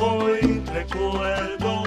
Hoy recuerdo